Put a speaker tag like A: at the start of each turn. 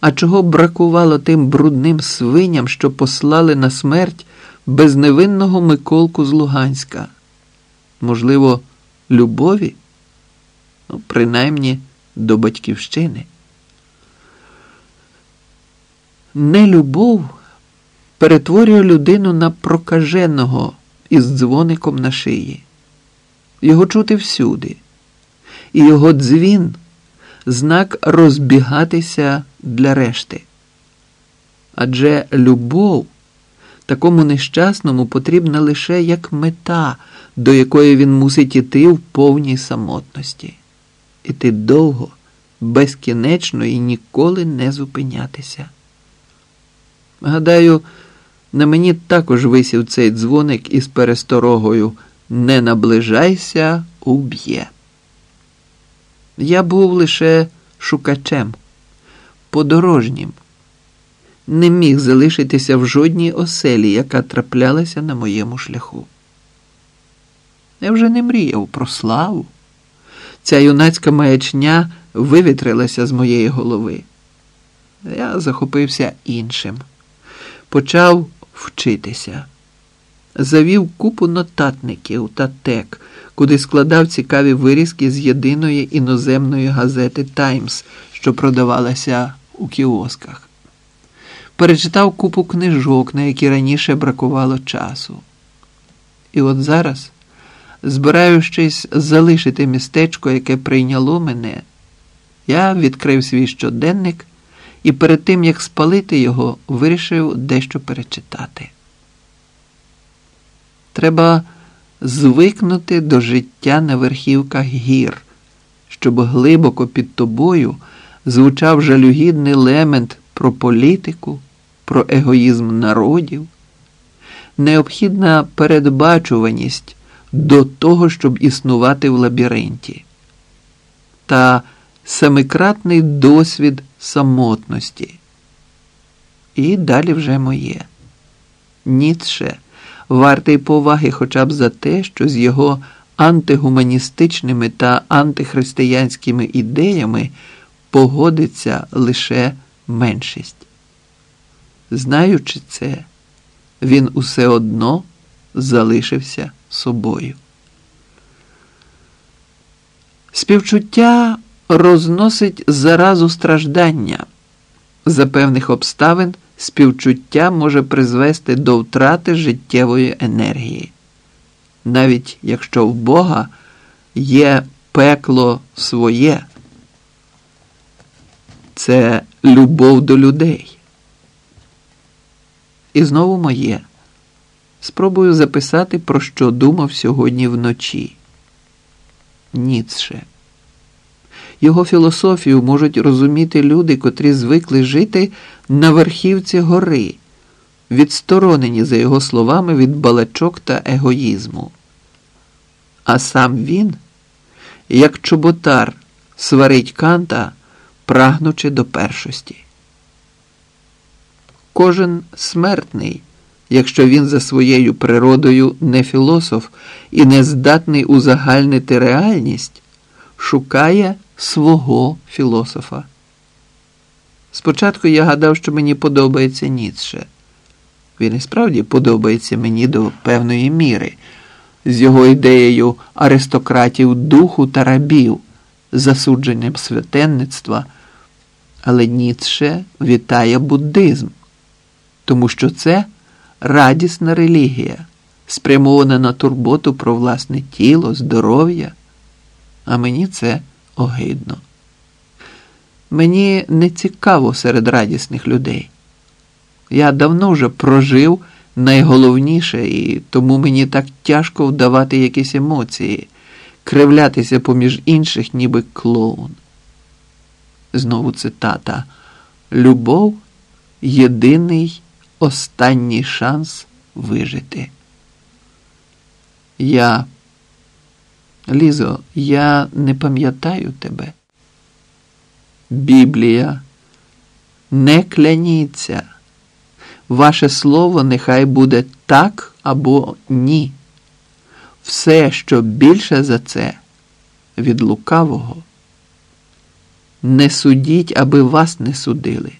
A: А чого бракувало тим брудним свиням, що послали на смерть безневинного Миколку з Луганська? Можливо, любові? Ну, принаймні до батьківщини. Нелюбов перетворює людину на прокаженого із дзвоником на шиї. Його чути всюди, і його дзвін знак розбігатися для решти. Адже любов такому нещасному потрібна лише як мета, до якої він мусить іти в повній самотності, іти довго, безкінечно і ніколи не зупинятися. Гадаю, на мені також висів цей дзвоник із пересторогою Не наближайся, уб'є. Я був лише шукачем, подорожнім, не міг залишитися в жодній оселі, яка траплялася на моєму шляху. Я вже не мріяв про славу. Ця юнацька маячня вивітрилася з моєї голови. Я захопився іншим, почав вчитися, завів купу нотатників та тек, куди складав цікаві вирізки з єдиної іноземної газети Таймс, що продавалася у кіосках. Перечитав купу книжок, на які раніше бракувало часу. І от зараз, збираючись залишити містечко, яке прийняло мене, я відкрив свій щоденник і перед тим, як спалити його, вирішив дещо перечитати. Треба звикнути до життя на верхівках гір, щоб глибоко під тобою звучав жалюгідний лемент про політику, про егоїзм народів, необхідна передбачуваність до того, щоб існувати в лабіринті, та семикратний досвід самотності. І далі вже моє. Ніцше – вартий поваги хоча б за те, що з його антигуманістичними та антихристиянськими ідеями погодиться лише меншість. Знаючи це, він усе одно залишився собою. Співчуття розносить заразу страждання за певних обставин співчуття може призвести до втрати життєвої енергії, навіть якщо в Бога є пекло своє, це любов до людей. І знову моє. Спробую записати, про що думав сьогодні вночі. Ніцше. Його філософію можуть розуміти люди, котрі звикли жити на верхівці гори, відсторонені, за його словами, від балачок та егоїзму. А сам він, як чоботар, сварить канта, прагнучи до першості. Кожен смертний, якщо він за своєю природою не філософ і не здатний узагальнити реальність, шукає свого філософа. Спочатку я гадав, що мені подобається Ніцше. Він і справді подобається мені до певної міри, з його ідеєю аристократів духу та рабів, засудженням святенництва. Але Ніцше вітає буддизм, тому що це радісна релігія, спрямована на турботу про власне тіло, здоров'я. А мені це огидно. Мені не цікаво серед радісних людей. Я давно вже прожив найголовніше, і тому мені так тяжко вдавати якісь емоції, кривлятися поміж інших, ніби клоун. Знову цитата. Любов єдиний останній шанс вижити. Я Лізо, я не пам'ятаю тебе. Біблія, не кляніться. Ваше слово нехай буде так або ні. Все, що більше за це від лукавого. Не судіть, аби вас не судили.